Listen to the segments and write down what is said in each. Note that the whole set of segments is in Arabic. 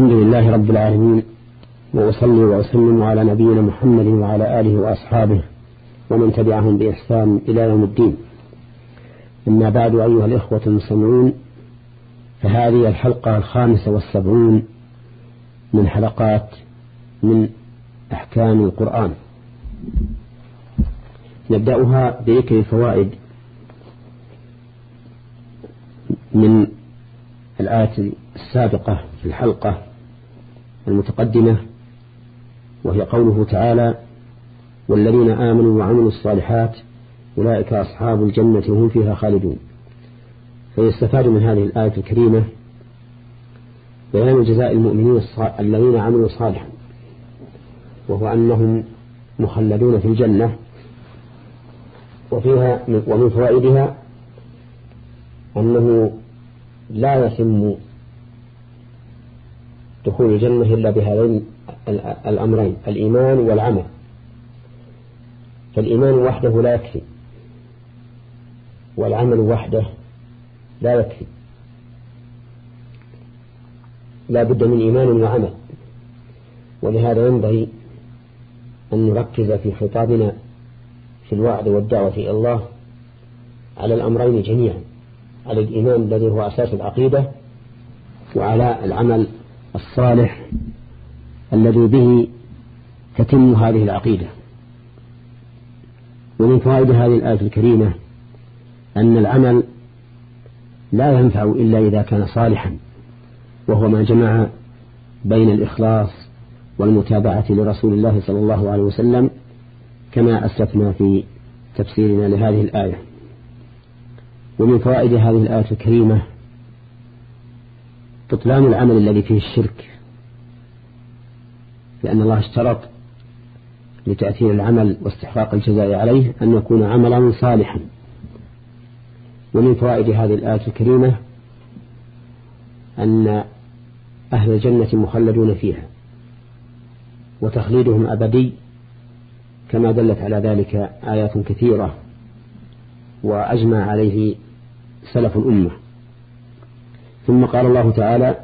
الحمد لله رب العالمين وأصلي وأسلم على نبينا محمد وعلى آله وأصحابه ومن تبعهم بإحسان إلى يوم الدين. أما بعد أيها الإخوة المستمعون فهذه الحلقة الخامسة والسبعون من حلقات من أحكام القرآن. نبدأها بذكر الفوائد من الآية السابقة في الحلقة. المتقدمة وهي قوله تعالى والذين آمنوا وعملوا الصالحات أولئك أصحاب الجنة هم فيها خالدون. فيستفاد من هذه الآية الكريمة بيان جزاء المؤمنين الذين عملوا صالحا وهو أنهم مخلدون في الجنة وفيها ومن فوائدها أنه لا يتم دخول الجنة إلا بهذين الأمرين الإيمان والعمل. فالإيمان وحده لا يكفي والعمل وحده لا يكفي. لا بد من إيمان وعمل ولهذا ينبغي أن نركز في خطابنا في الوعد والدعوة إلى الله على الأمرين جميعا على الإيمان الذي هو أساس العقيدة وعلى العمل الصالح الذي به تتم هذه العقيدة. ومن فوائد هذه الآية الكريمة أن العمل لا ينفع إلا إذا كان صالحا وهو ما جمع بين الإخلاص والمتابعة لرسول الله صلى الله عليه وسلم كما أسلفنا في تفسيرنا لهذه الآية. ومن فوائد هذه الآية الكريمة بطلان العمل الذي فيه الشرك لأن الله اشترط لتأثير العمل واستحقاق الجزاء عليه أن يكون عملا صالحا. ومن فوائد هذه الآية الكريمة أن أهل الجنة مخلدون فيها وتخليدهم أبدي كما دلت على ذلك آيات كثيرة وأجمع عليه سلف الأمة. ثم قال الله تعالى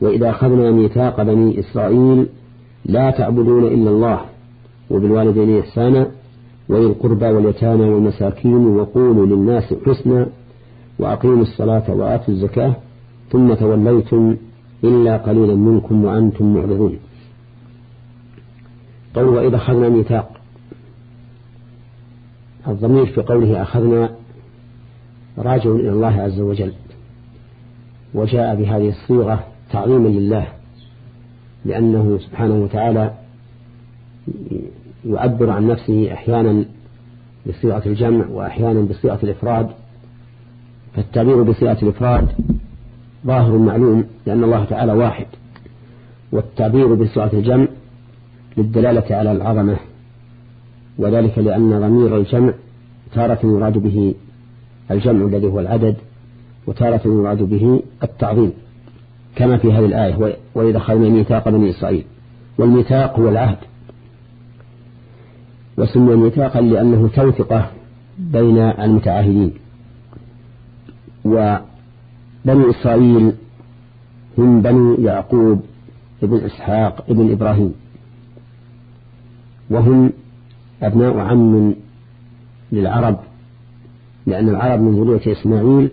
وإذا أخذنا ميثاق بني إسرائيل لا تعبدون إلا الله وبالوالدين إحسانا وذي القربى واليتامى والمساكين وقولوا للناس حسنا وأقيموا الصلاة وآتوا الزكاة ثم توليتم إلا قليلا منكم وأنتم معرضون. قول وإذا أخذنا ميثاق. الضمير في قوله أخذنا راجع إلى الله عز وجل. وجاء بهذه الصيغة تعظيما لله لأنه سبحانه وتعالى يعبر عن نفسه أحيانا بصيغة الجمع وأحيانا بصيغة الإفراد. فالتعبير بصيغة الإفراد ظاهر معلوم لأن الله تعالى واحد والتعبير بصيغة الجمع للدلالة على العظمة وذلك لأن ضمير الجمع تارة يراد به الجمع الذي هو العدد وتارة يراد به التعظيم كما في هذه الآية وإذا أخذنا ميثاق بني إسرائيل. والميثاق هو العهد. وسمي ميثاقا لأنه توثقة بين المتعاهدين. وبني إسرائيل هم بني يعقوب ابن إسحاق ابن إبراهيم. وهم أبناء عم للعرب لأن العرب من ذرية إسماعيل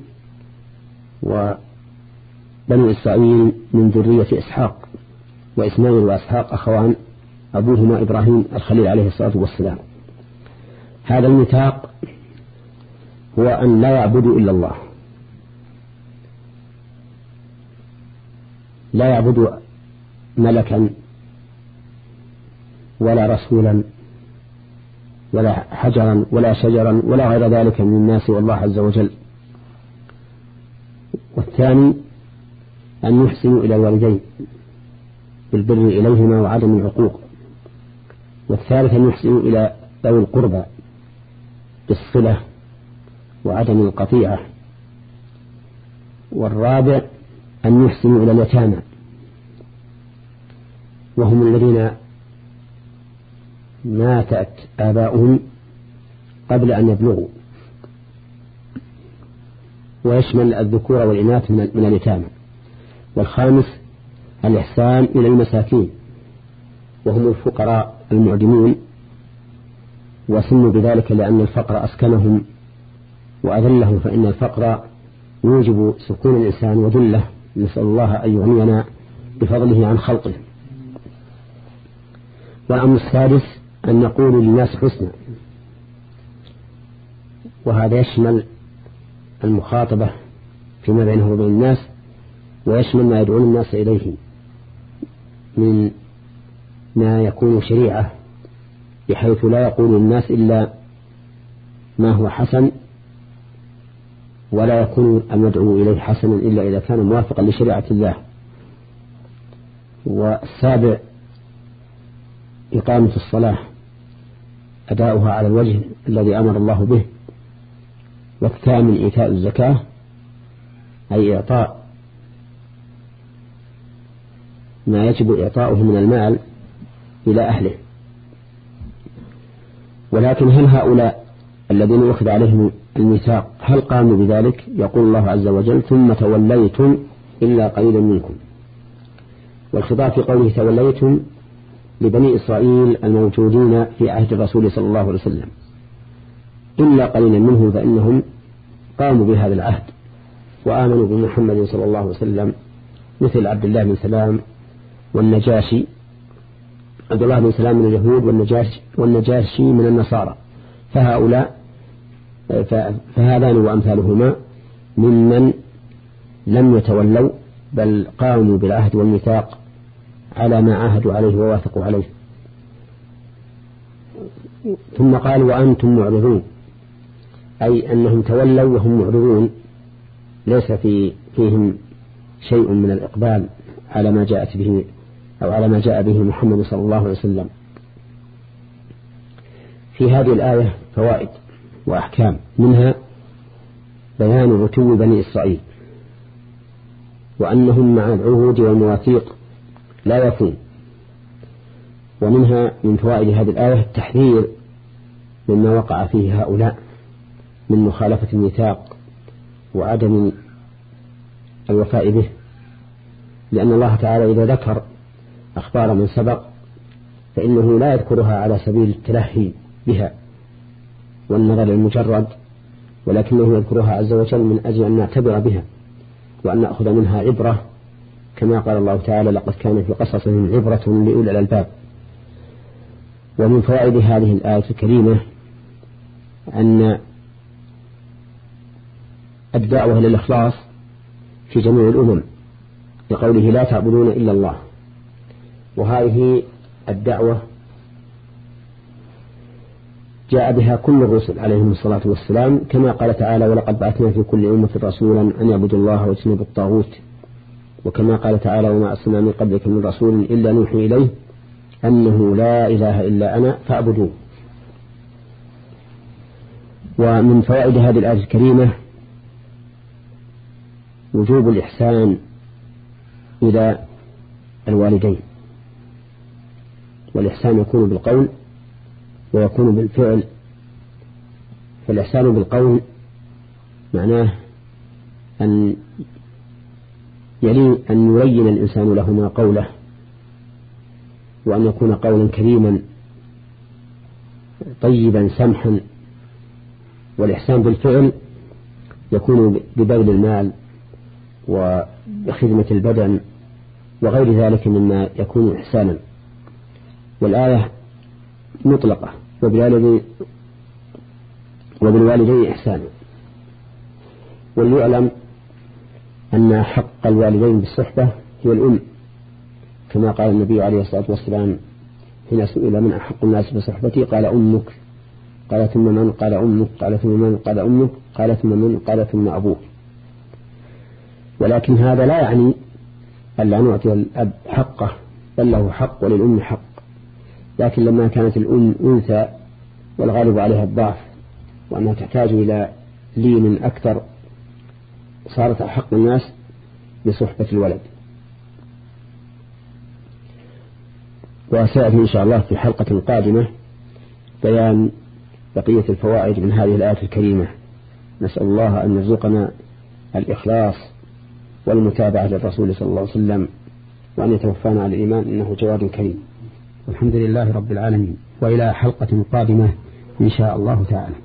وبنو إسرائيل من ذرية إسحاق وإسماعيل وإسحاق أخوان أبوهما إبراهيم الخليل عليه الصلاة والسلام. هذا الميثاق هو أن لا يعبدوا إلا الله. لا يعبدوا ملكا ولا رسولا ولا حجرا ولا شجرا ولا غير ذلك من الناس والله عز وجل. والثاني أن يحسنوا إلى الوالدين بالبر إليهما وعدم العقوق. والثالث أن يحسنوا إلى ذوي القربى بالصلة وعدم القطيعة. والرابع أن يحسنوا إلى اليتامى. وهم الذين ماتت آباؤهم قبل أن يبلغوا. ويشمل الذكور والإناث من اليتامى. والخامس الإحسان إلى المساكين وهم الفقراء المعدمون وسموا بذلك لأن الفقر أسكنهم وأذلهم فإن الفقر يوجب سكون الإنسان وذلة. نسأل الله أن يغنينا بفضله عن خلقه. والأمر السادس أن نقول للناس حسنا. وهذا يشمل المخاطبة فيما بينه وبين الناس ويشمل ما يدعون الناس إليه من ما يكون شريعة بحيث لا يقول الناس إلا ما هو حسن ولا يكون المدعو إليه حسنا إلا إذا كان موافقا لشريعة الله. والسابع إقامة الصلاة أداؤها على الوجه الذي أمر الله به. والثامن إيتاء الزكاة أي إعطاء. ما يجب إعطاؤه من المال إلى أهله. ولكن هل هؤلاء الذين أخذ عليهم الميثاق هل قاموا بذلك؟ يقول الله عز وجل ثم توليتم إلا قليلا منكم. والخطاب في قوله توليتم لبني إسرائيل الموجودين في عهد الرسول صلى الله عليه وسلم. إلا قليلا منهم فإنهم قاموا بهذا العهد وآمنوا بمحمد صلى الله عليه وسلم مثل عبد الله بن سلام والنجاشي. عبد الله بن سلام من اليهود والنجاشي, والنجاشي من النصارى. فهؤلاء فهذان وأمثالهما ممن لم يتولوا بل قاموا بالعهد والميثاق على ما عاهدوا عليه ووافقوا عليه. ثم قال وأنتم معرضون. أي أنهم تولوا وهم معرضون ليس في فيهم شيء من الإقبال على ما جاءت به أو على ما جاء به محمد صلى الله عليه وسلم. في هذه الآية فوائد وأحكام منها بيان رتو بني إسرائيل وأنهم مع العهود والمواثيق لا يفون. ومنها من فوائد هذه الآية التحذير مما وقع فيه هؤلاء. من مخالفة الميثاق وعدم الوفاء به لأن الله تعالى إذا ذكر أخبار من سبق فإنه لا يذكرها على سبيل التلهي بها والنظر المجرد ولكنه يذكرها عز وجل من أجل أن نعتبر بها وأن نأخذ منها عبرة كما قال الله تعالى لقد كان في قصصهم عبرة لأولي الألباب ومن فوائد هذه الآية الكريمة أن الدعوة للإخلاص في جميع الأمم لقوله لا تعبدون إلا الله. وهذه الدعوة جاء بها كل الرسل عليهم الصلاة والسلام كما قال تعالى ولقد بعثنا في كل أمة رسولا أن يعبدوا الله واجتنبوا الطاغوت وكما قال تعالى وما أرسلنا من قبلك من رسول إلا نوحي إليه أنه لا إله إلا أنا فاعبدوه ومن فوائد هذه الآية الكريمة وجوب الإحسان إلى الوالدين. والإحسان يكون بالقول ويكون بالفعل. فالإحسان بالقول معناه أن يلي أن يلين الإنسان لهما قوله وأن يكون قولا كريما طيبا سمحا. والإحسان بالفعل يكون ببذل المال. وبخدمة البدن وغير ذلك مما يكون إحسانا. والآية مطلقة وبالوالدين وبالوالدين إحسانا وليعلم أن حق الوالدين بالصحبة هي الأم كما قال النبي عليه الصلاة والسلام حين سئل من أحق الناس بصحبتي؟ قال أمك. قال ثم من؟ قال أمك. قال ثم من؟ قال أمك. قال ثم من؟ قال ثم أبوك. ولكن هذا لا يعني ألا نعطي الأب حقه بل له حق وللأم حق. لكن لما كانت الأم أنثى والغالب عليها الضعف وأنها تحتاج إلى لين أكثر صارت أحق الناس بصحبة الولد. وسيأتي إن شاء الله في حلقة قادمة بيان بقية الفوائد من هذه الآية الكريمة. نسأل الله أن يرزقنا الإخلاص والمتابعة للرسول صلى الله عليه وسلم وأن يتوفانا على الإيمان إنه جواد كريم. والحمد لله رب العالمين. وإلى حلقة قادمة إن شاء الله تعالى.